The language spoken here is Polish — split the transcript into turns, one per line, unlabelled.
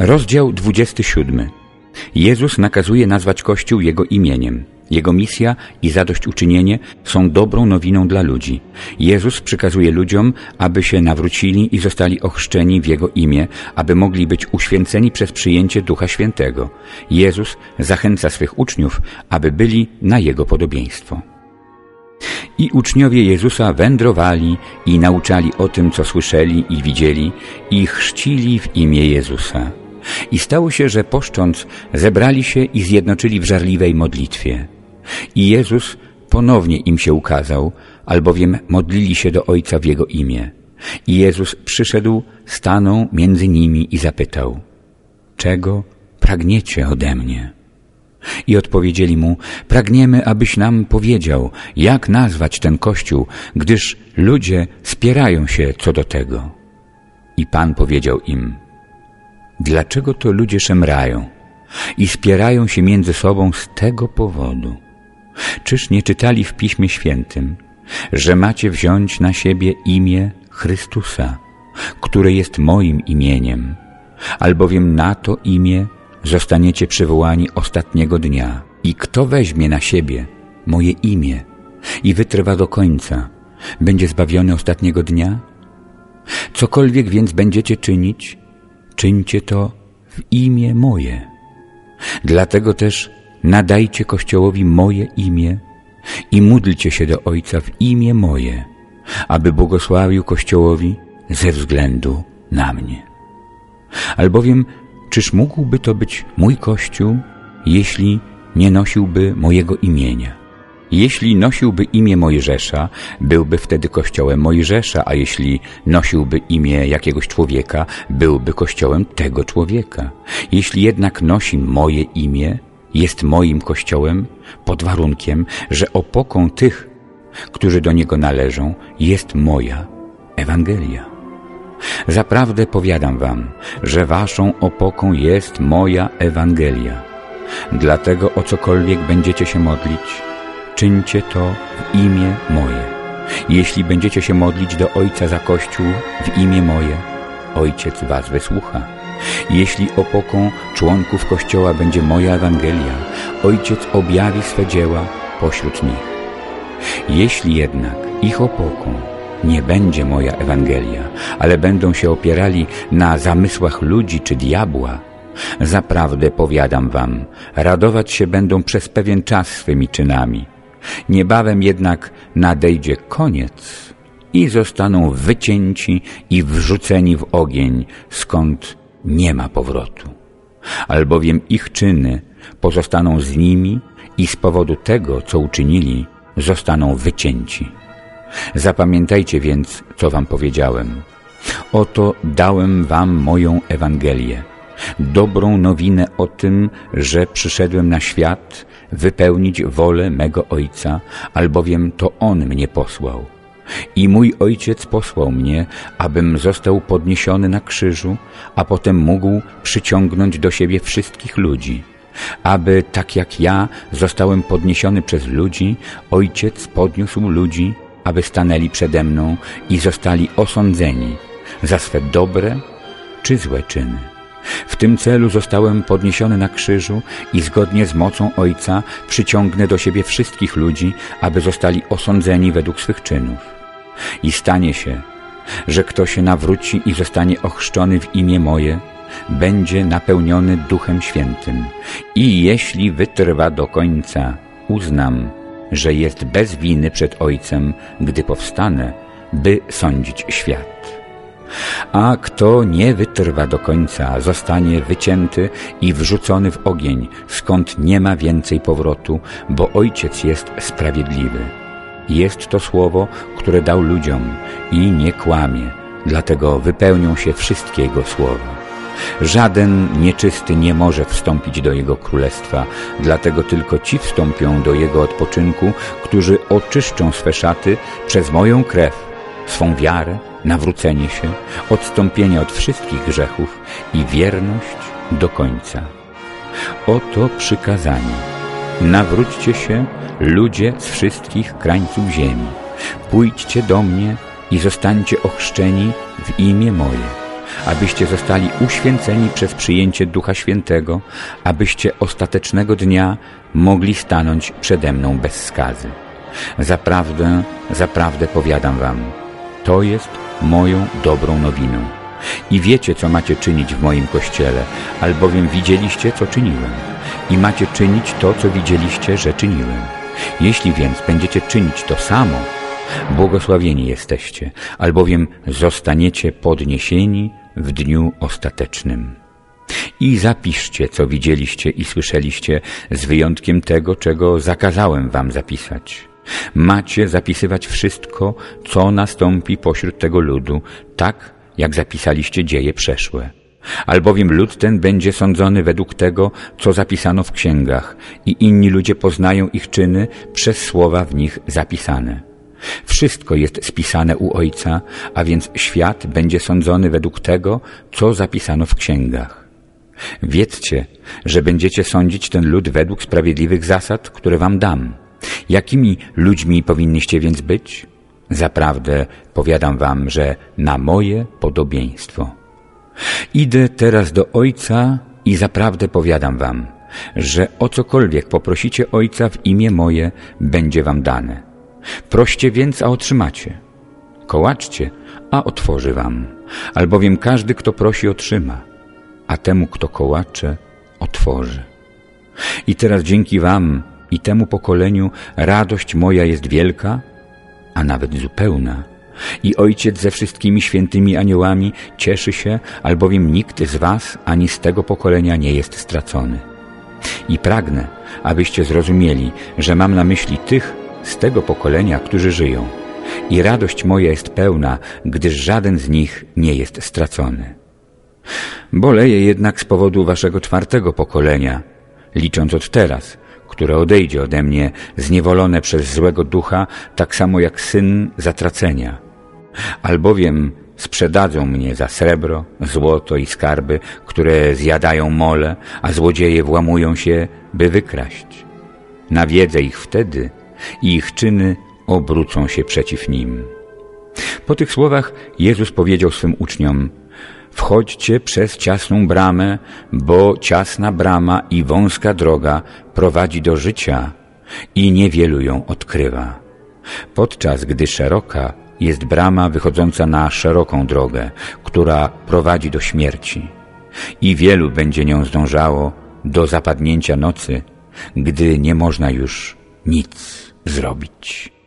Rozdział 27. Jezus nakazuje nazwać Kościół Jego imieniem. Jego misja i zadośćuczynienie są dobrą nowiną dla ludzi. Jezus przykazuje ludziom, aby się nawrócili i zostali ochrzczeni w Jego imię, aby mogli być uświęceni przez przyjęcie Ducha Świętego. Jezus zachęca swych uczniów, aby byli na Jego podobieństwo. I uczniowie Jezusa wędrowali i nauczali o tym, co słyszeli i widzieli i chrzcili w imię Jezusa. I stało się, że poszcząc zebrali się i zjednoczyli w żarliwej modlitwie. I Jezus ponownie im się ukazał, albowiem modlili się do Ojca w Jego imię. I Jezus przyszedł, stanął między nimi i zapytał, czego pragniecie ode mnie? I odpowiedzieli mu, pragniemy, abyś nam powiedział, jak nazwać ten Kościół, gdyż ludzie spierają się co do tego. I Pan powiedział im, dlaczego to ludzie szemrają i spierają się między sobą z tego powodu? Czyż nie czytali w Piśmie Świętym, że macie wziąć na siebie imię Chrystusa, które jest moim imieniem, albowiem na to imię zostaniecie przywołani ostatniego dnia. I kto weźmie na siebie moje imię i wytrwa do końca, będzie zbawiony ostatniego dnia? Cokolwiek więc będziecie czynić, czyńcie to w imię moje. Dlatego też nadajcie Kościołowi moje imię i módlcie się do Ojca w imię moje, aby błogosławił Kościołowi ze względu na mnie. Albowiem Czyż mógłby to być mój Kościół, jeśli nie nosiłby mojego imienia? Jeśli nosiłby imię Mojżesza, byłby wtedy kościołem Mojżesza, a jeśli nosiłby imię jakiegoś człowieka, byłby kościołem tego człowieka. Jeśli jednak nosi moje imię, jest moim kościołem pod warunkiem, że opoką tych, którzy do niego należą, jest moja Ewangelia. Zaprawdę powiadam wam, że waszą opoką jest moja Ewangelia. Dlatego o cokolwiek będziecie się modlić, czyńcie to w imię moje. Jeśli będziecie się modlić do Ojca za Kościół w imię moje, Ojciec was wysłucha. Jeśli opoką członków Kościoła będzie moja Ewangelia, Ojciec objawi swe dzieła pośród nich. Jeśli jednak ich opoką nie będzie moja Ewangelia, ale będą się opierali na zamysłach ludzi czy diabła, zaprawdę powiadam wam, radować się będą przez pewien czas swymi czynami. Niebawem jednak nadejdzie koniec i zostaną wycięci i wrzuceni w ogień, skąd nie ma powrotu. Albowiem ich czyny pozostaną z nimi i z powodu tego, co uczynili, zostaną wycięci. Zapamiętajcie więc, co wam powiedziałem. Oto dałem wam moją Ewangelię, dobrą nowinę o tym, że przyszedłem na świat wypełnić wolę mego Ojca, albowiem to On mnie posłał. I mój Ojciec posłał mnie, abym został podniesiony na krzyżu, a potem mógł przyciągnąć do siebie wszystkich ludzi. Aby, tak jak ja, zostałem podniesiony przez ludzi, Ojciec podniósł ludzi aby stanęli przede mną i zostali osądzeni za swe dobre czy złe czyny. W tym celu zostałem podniesiony na krzyżu i zgodnie z mocą Ojca przyciągnę do siebie wszystkich ludzi, aby zostali osądzeni według swych czynów. I stanie się, że kto się nawróci i zostanie ochrzczony w imię moje, będzie napełniony Duchem Świętym. I jeśli wytrwa do końca, uznam, że jest bez winy przed Ojcem, gdy powstanę, by sądzić świat. A kto nie wytrwa do końca, zostanie wycięty i wrzucony w ogień, skąd nie ma więcej powrotu, bo Ojciec jest sprawiedliwy. Jest to słowo, które dał ludziom i nie kłamie, dlatego wypełnią się wszystkie Jego słowa. Żaden nieczysty nie może wstąpić do Jego królestwa, dlatego tylko ci wstąpią do Jego odpoczynku, którzy oczyszczą swe szaty przez moją krew, swą wiarę, nawrócenie się, odstąpienie od wszystkich grzechów i wierność do końca. Oto przykazanie. Nawróćcie się, ludzie z wszystkich krańców ziemi. Pójdźcie do mnie i zostańcie ochrzczeni w imię moje abyście zostali uświęceni przez przyjęcie Ducha Świętego, abyście ostatecznego dnia mogli stanąć przede mną bez skazy. Zaprawdę, zaprawdę powiadam wam, to jest moją dobrą nowiną. I wiecie, co macie czynić w moim Kościele, albowiem widzieliście, co czyniłem. I macie czynić to, co widzieliście, że czyniłem. Jeśli więc będziecie czynić to samo, błogosławieni jesteście, albowiem zostaniecie podniesieni w dniu ostatecznym. I zapiszcie, co widzieliście i słyszeliście, z wyjątkiem tego, czego zakazałem wam zapisać. Macie zapisywać wszystko, co nastąpi pośród tego ludu, tak jak zapisaliście dzieje przeszłe. Albowiem lud ten będzie sądzony według tego, co zapisano w księgach i inni ludzie poznają ich czyny przez słowa w nich zapisane. Wszystko jest spisane u Ojca, a więc świat będzie sądzony według tego, co zapisano w księgach. Wiedzcie, że będziecie sądzić ten lud według sprawiedliwych zasad, które wam dam. Jakimi ludźmi powinniście więc być? Zaprawdę powiadam wam, że na moje podobieństwo. Idę teraz do Ojca i zaprawdę powiadam wam, że o cokolwiek poprosicie Ojca w imię moje, będzie wam dane. Proście więc, a otrzymacie. Kołaczcie, a otworzy wam. Albowiem każdy, kto prosi, otrzyma, a temu, kto kołacze, otworzy. I teraz dzięki wam i temu pokoleniu radość moja jest wielka, a nawet zupełna. I Ojciec ze wszystkimi świętymi aniołami cieszy się, albowiem nikt z was ani z tego pokolenia nie jest stracony. I pragnę, abyście zrozumieli, że mam na myśli tych z tego pokolenia, którzy żyją. I radość moja jest pełna, gdyż żaden z nich nie jest stracony. Boleję jednak z powodu waszego czwartego pokolenia, licząc od teraz, które odejdzie ode mnie zniewolone przez złego ducha, tak samo jak syn zatracenia. Albowiem sprzedadzą mnie za srebro, złoto i skarby, które zjadają mole, a złodzieje włamują się, by wykraść. Nawiedzę ich wtedy i ich czyny obrócą się przeciw nim. Po tych słowach Jezus powiedział swym uczniom, Wchodźcie przez ciasną bramę, bo ciasna brama i wąska droga prowadzi do życia i niewielu ją odkrywa. Podczas gdy szeroka jest brama wychodząca na szeroką drogę, która prowadzi do śmierci i wielu będzie nią zdążało do zapadnięcia nocy, gdy nie można już nic zrobić.